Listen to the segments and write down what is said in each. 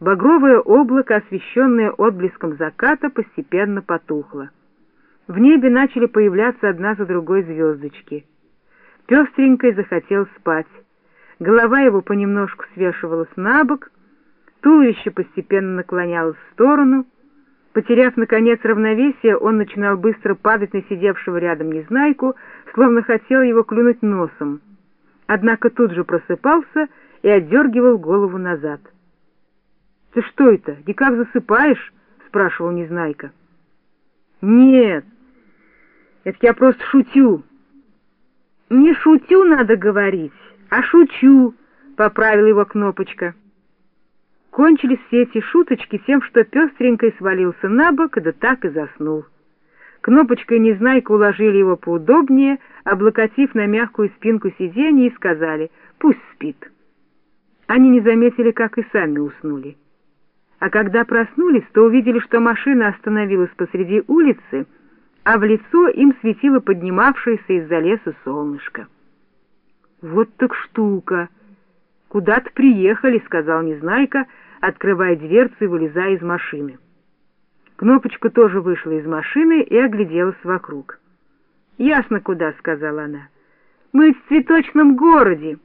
Багровое облако, освещенное отблеском заката, постепенно потухло. В небе начали появляться одна за другой звездочки. Пестренькой захотел спать. Голова его понемножку свешивалась на бок, туловище постепенно наклонялось в сторону. Потеряв, наконец, равновесие, он начинал быстро падать на сидевшего рядом незнайку, словно хотел его клюнуть носом. Однако тут же просыпался и отдергивал голову назад. — Ты что это, никак засыпаешь? — спрашивал Незнайка. — Нет, это я просто шутю. — Не шутю, надо говорить, а шучу, — поправил его Кнопочка. Кончились все эти шуточки тем, что пестренькой свалился на бок, да так и заснул. Кнопочка и Незнайка уложили его поудобнее, облокотив на мягкую спинку сиденья и сказали «пусть спит». Они не заметили, как и сами уснули. А когда проснулись, то увидели, что машина остановилась посреди улицы, а в лицо им светило поднимавшееся из-за леса солнышко. «Вот так штука! Куда-то приехали», — сказал Незнайка, открывая дверцу и вылезая из машины. Кнопочка тоже вышла из машины и огляделась вокруг. «Ясно, куда», — сказала она. «Мы в цветочном городе».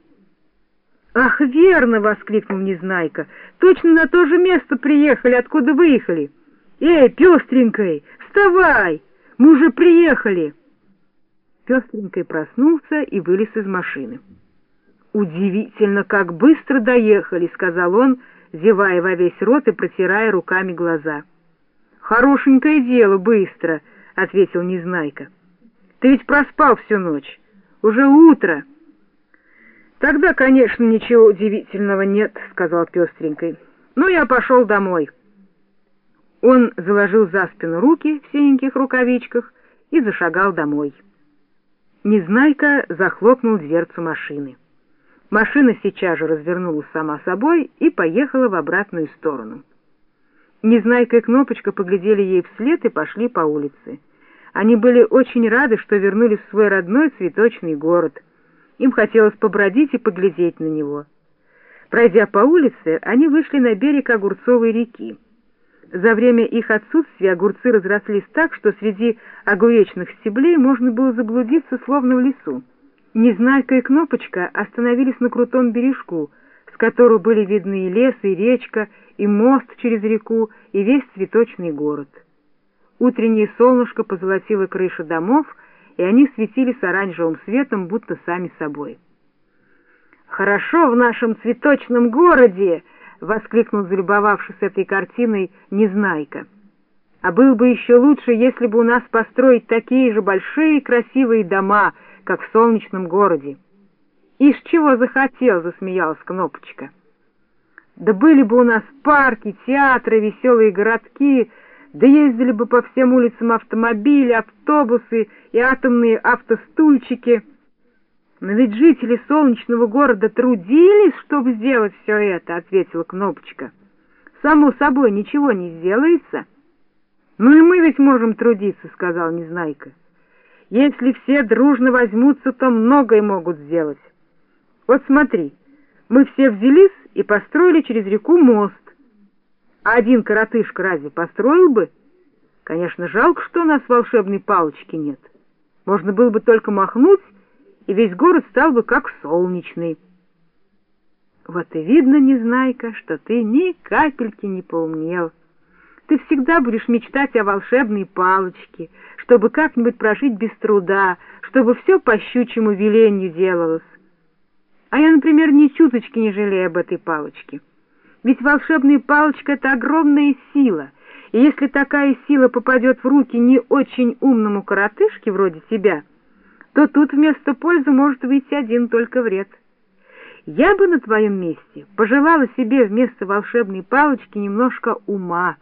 «Ах, верно!» — воскликнул Незнайка. «Точно на то же место приехали, откуда выехали. Эй, пестренькой, вставай! Мы уже приехали!» Пестренькой проснулся и вылез из машины. «Удивительно, как быстро доехали!» — сказал он, зевая во весь рот и протирая руками глаза. «Хорошенькое дело, быстро!» — ответил Незнайка. «Ты ведь проспал всю ночь. Уже утро!» «Тогда, конечно, ничего удивительного нет», — сказал пестренькой. «Ну, я пошел домой». Он заложил за спину руки в синеньких рукавичках и зашагал домой. Незнайка захлопнул дверцу машины. Машина сейчас же развернулась сама собой и поехала в обратную сторону. Незнайка и Кнопочка поглядели ей вслед и пошли по улице. Они были очень рады, что вернулись в свой родной цветочный город — им хотелось побродить и поглядеть на него. Пройдя по улице, они вышли на берег Огурцовой реки. За время их отсутствия огурцы разрослись так, что среди огуречных стеблей можно было заблудиться, словно в лесу. Незнайка и Кнопочка остановились на крутом бережку, с которого были видны и лес, и речка, и мост через реку, и весь цветочный город. Утреннее солнышко позолотило крыши домов, и они светились оранжевым светом, будто сами собой. «Хорошо в нашем цветочном городе!» — воскликнул, залюбовавшись этой картиной, Незнайка. «А было бы еще лучше, если бы у нас построить такие же большие красивые дома, как в солнечном городе». «Ишь, чего захотел!» — засмеялась Кнопочка. «Да были бы у нас парки, театры, веселые городки!» Да ездили бы по всем улицам автомобили, автобусы и атомные автостульчики. Но ведь жители солнечного города трудились, чтобы сделать все это, — ответила Кнопочка. Само собой, ничего не сделается. Ну и мы ведь можем трудиться, — сказал Незнайка. Если все дружно возьмутся, то многое могут сделать. Вот смотри, мы все взялись и построили через реку мост. А один коротышка разве построил бы? Конечно, жалко, что у нас волшебной палочки нет. Можно было бы только махнуть, и весь город стал бы как солнечный. Вот и видно, Незнайка, что ты ни капельки не поумнел. Ты всегда будешь мечтать о волшебной палочке, чтобы как-нибудь прожить без труда, чтобы все по щучьему велению делалось. А я, например, ни чуточки не жалею об этой палочке. Ведь волшебная палочка — это огромная сила, и если такая сила попадет в руки не очень умному коротышке вроде тебя, то тут вместо пользы может выйти один только вред. Я бы на твоем месте пожелала себе вместо волшебной палочки немножко ума.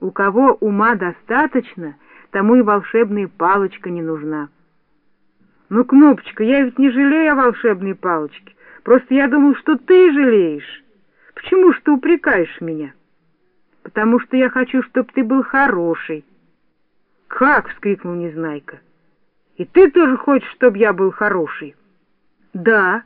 У кого ума достаточно, тому и волшебная палочка не нужна. Ну, Кнопочка, я ведь не жалею о волшебной палочке, просто я думал, что ты жалеешь. Почему ж ты упрекаешь меня? Потому что я хочу, чтобы ты был хороший. Как? — вскрикнул Незнайка. И ты тоже хочешь, чтобы я был хороший? Да.